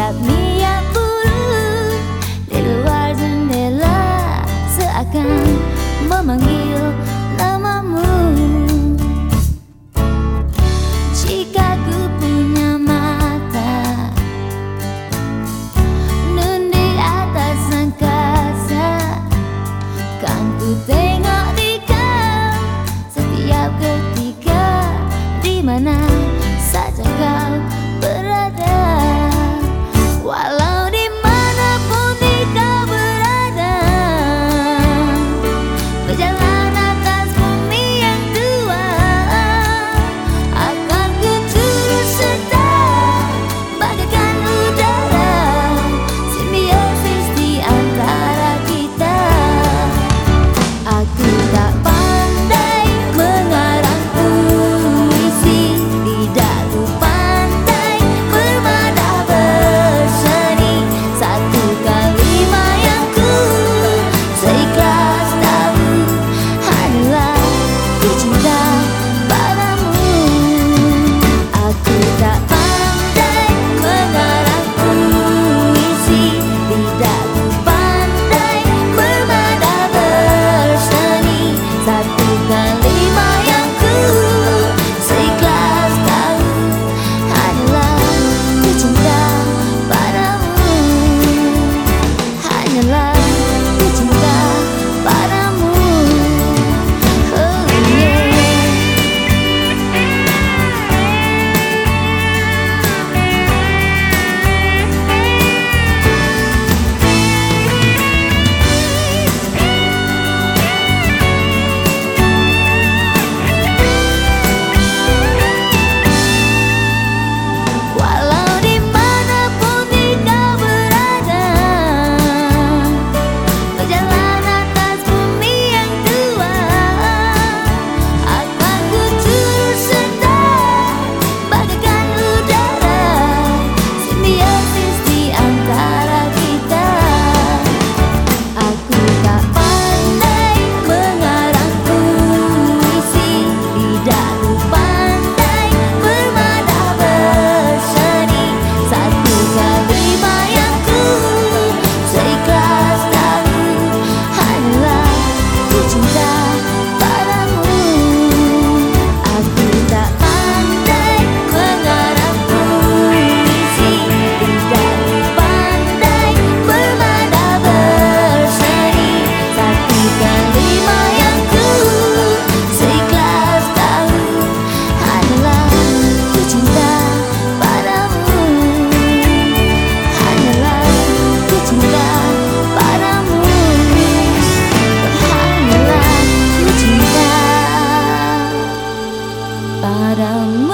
at me para mim.